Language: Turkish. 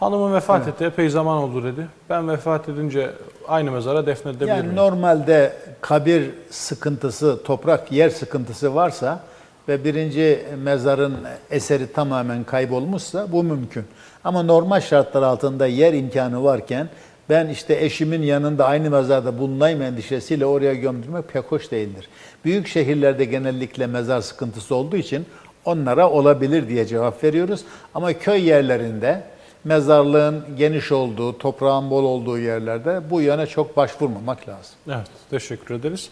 Hanımın vefat etti, epey zaman oldu dedi. Ben vefat edince aynı mezara defnedebilir Yani miyim? normalde kabir sıkıntısı, toprak yer sıkıntısı varsa ve birinci mezarın eseri tamamen kaybolmuşsa bu mümkün. Ama normal şartlar altında yer imkanı varken ben işte eşimin yanında aynı mezarda bulunayım endişesiyle oraya gömdürmek pek hoş değildir. Büyük şehirlerde genellikle mezar sıkıntısı olduğu için onlara olabilir diye cevap veriyoruz. Ama köy yerlerinde mezarlığın geniş olduğu, toprağın bol olduğu yerlerde bu yöne çok başvurmamak lazım. Evet, teşekkür ederiz.